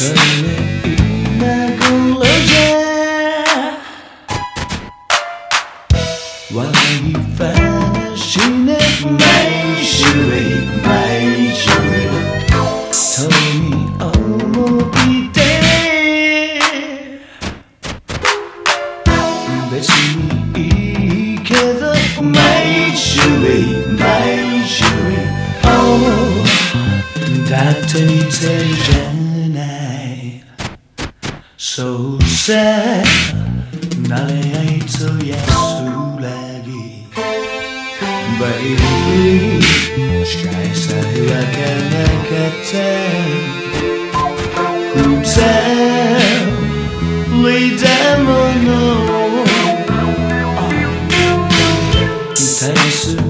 Seni inaguloja Vaifana shine Maishuri, maishuri Toni omobite Beshi ni ikedo Maishuri, maishuri Oh, there. Closer naleję co jest ulegi Baby Szczęścia chyba kelekete Krótce Wyjdziemy no Tańczy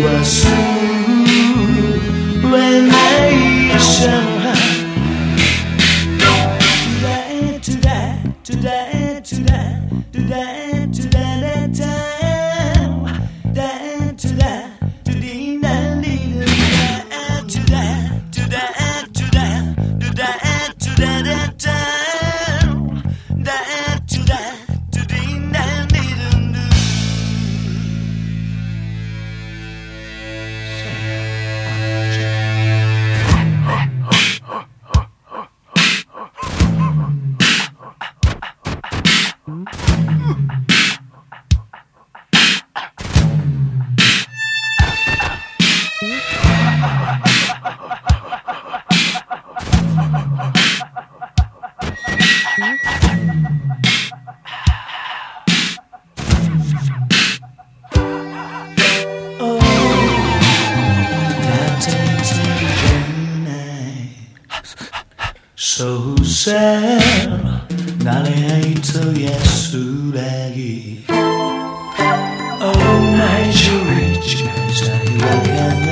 Rescue when I So sad, not a hate yes, laggy. Oh, my, you rich, say.